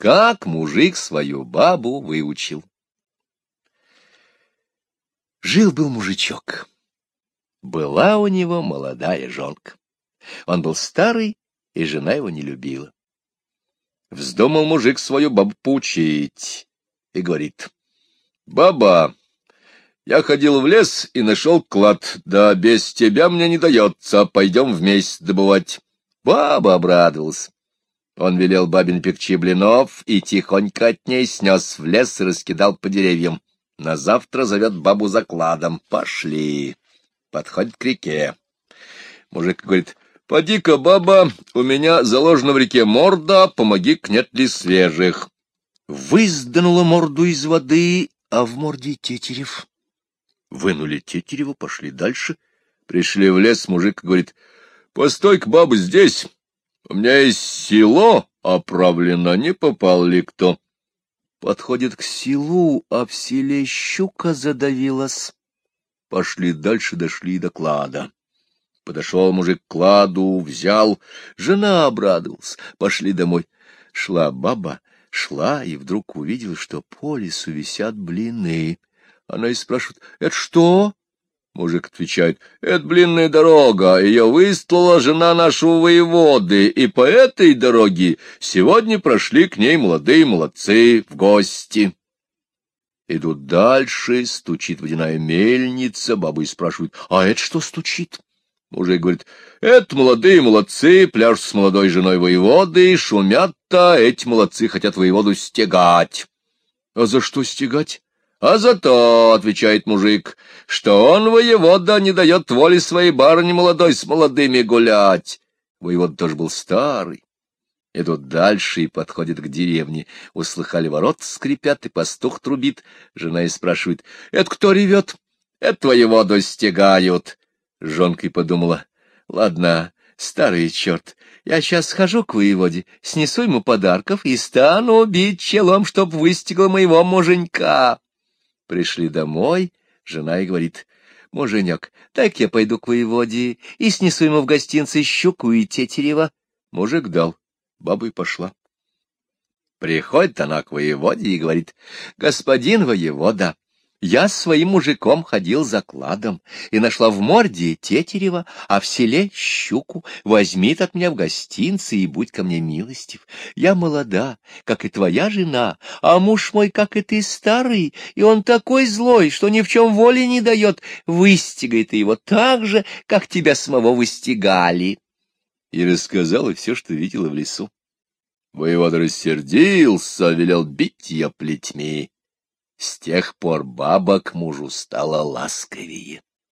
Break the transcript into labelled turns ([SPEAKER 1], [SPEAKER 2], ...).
[SPEAKER 1] как мужик свою бабу выучил. Жил-был мужичок. Была у него молодая жонка. Он был старый, и жена его не любила. Вздумал мужик свою бабу поучить и говорит, «Баба, я ходил в лес и нашел клад, да без тебя мне не дается, пойдем вместе добывать». Баба обрадовался. Он велел бабин пекчи блинов и тихонько от ней снес в лес и раскидал по деревьям. На завтра зовет бабу закладом. Пошли. Подходит к реке. Мужик говорит, поди-ка, баба, у меня заложена в реке морда, помоги-ка, нет ли свежих. Вызданула морду из воды, а в морде тетерев. Вынули тетерева, пошли дальше. Пришли в лес, мужик говорит, постой-ка, баба, здесь. У меня есть село оправлено, не попал ли кто? Подходит к селу, а в селе щука задавилась. Пошли дальше, дошли до клада. Подошел мужик к кладу, взял. Жена обрадовалась. Пошли домой. Шла баба, шла, и вдруг увидела, что по лесу висят блины. Она и спрашивает, — Это что? Мужик отвечает, — это блинная дорога, ее выстлала жена нашего воеводы, и по этой дороге сегодня прошли к ней молодые молодцы в гости. Идут дальше, стучит водяная мельница, баба и спрашивает, — а это что стучит? Мужик говорит, — это молодые молодцы, пляж с молодой женой воеводы, шумят-то, эти молодцы хотят воеводу стегать. — А за что стегать? А за то, — отвечает мужик, — что он, воевода, не дает воли своей барыне молодой с молодыми гулять. Воевода тоже был старый. Идут дальше и подходят к деревне. Услыхали ворот скрипят, и пастух трубит. Жена и спрашивает, — Это кто ревет? — Это воеводу стегают. Жонка и подумала, — Ладно, старый черт, я сейчас схожу к воеводе, снесу ему подарков и стану бить челом, чтоб выстегла моего муженька. Пришли домой, жена и говорит, — Муженек, так я пойду к воеводе и снесу ему в гостинце щуку и тетерева. Мужик дал, баба и пошла. Приходит она к воеводе и говорит, — Господин воевода, я с своим мужиком ходил за кладом и нашла в морде тетерева, а в селе щуку. Возьми от меня в гостинце и будь ко мне милостив. Я молода, как и твоя жена, а муж мой, как и ты, старый, и он такой злой, что ни в чем воли не дает. Выстигай ты его так же, как тебя самого выстигали. И рассказала все, что видела в лесу. Воевода рассердился, велел бить ее плетьми. С тех пор баба к мужу стала ласковее.